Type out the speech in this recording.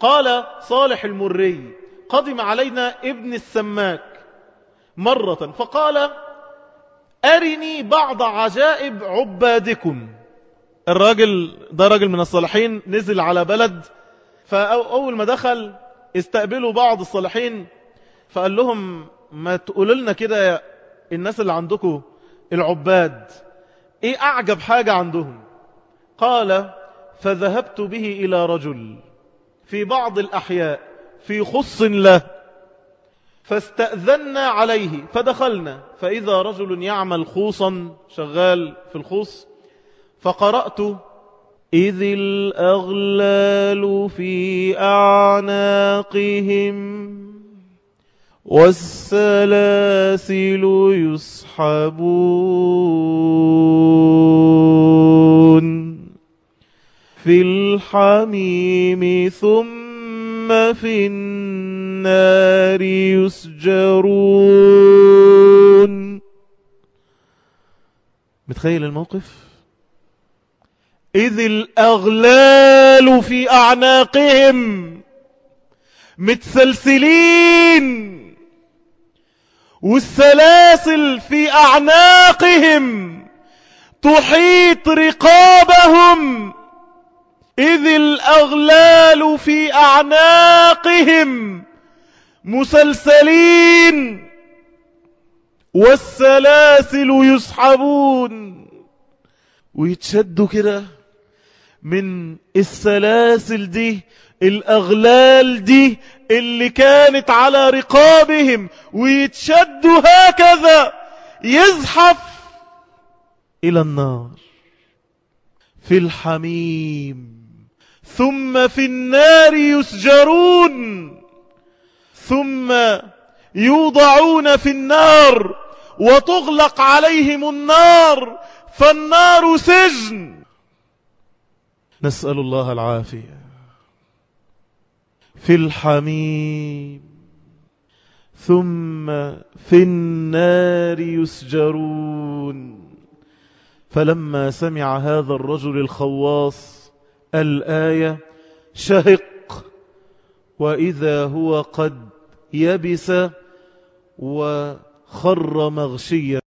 قال صالح المري قدم علينا ابن السماك مرة فقال أرني بعض عجائب عبادكم. الراجل ده راجل من الصالحين نزل على بلد فأول ما دخل استقبلوا بعض الصالحين فقال لهم ما تقولوا لنا كده الناس اللي عندكم العباد إيه أعجب حاجة عندهم؟ قال فذهبت به إلى رجل. في بعض الأحياء في خص له. فاستأذنا عليه فدخلنا. فإذا رجل يعمل خوصا شغال في الخوص فقرأت إذ الأغلال في أعناقهم والسلاسل يسحبون. في الحميم ثم في النار يسجرون. متخيل الموقف؟ إذ الأغلال في أعناقهم متسلسلين والسلاسل في أعناقهم تحيط رقابهم إذ الأغلال في أعناقهم مسلسلين والسلاسل يسحبون. ويتشدوا كده من السلاسل دي الأغلال دي اللي كانت على رقابهم ويتشدوا هكذا يزحف إلى النار. في الحميم. ثم في النار يسجرون. ثم يوضعون في النار وتغلق عليهم النار فالنار سجن. نسأل الله العافية. في الحميم. ثم في النار يسجرون. فلما سمع هذا الرجل الخواص الآية شهق وإذا هو قد يبس وخر مغشيا.